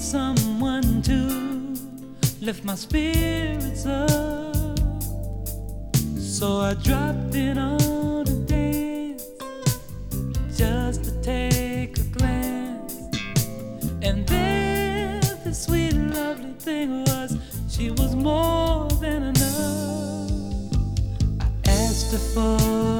someone to lift my spirits up. So I dropped in on a dance just to take a glance. And there, the sweet, lovely thing was, she was more than enough. I asked her for.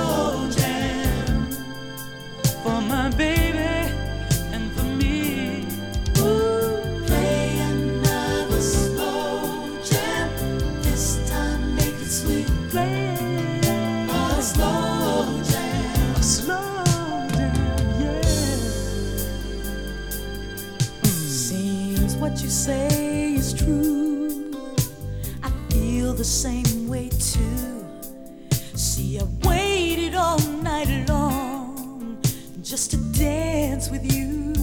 Sometimes what you say is true. I feel the same way too. See, I waited all night long just to dance with you.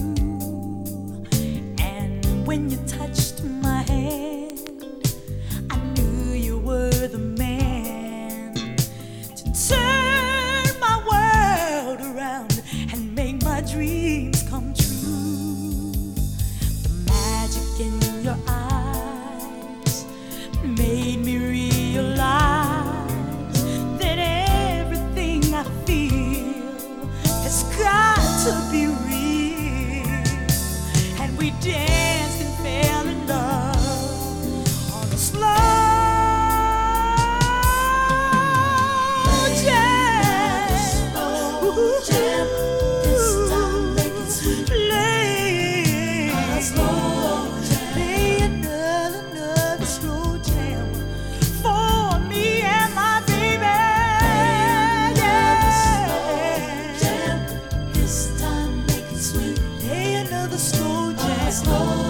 And when you touched me, made me realize that everything I feel has got to be real. And we danced and fell in love on the slow. slow.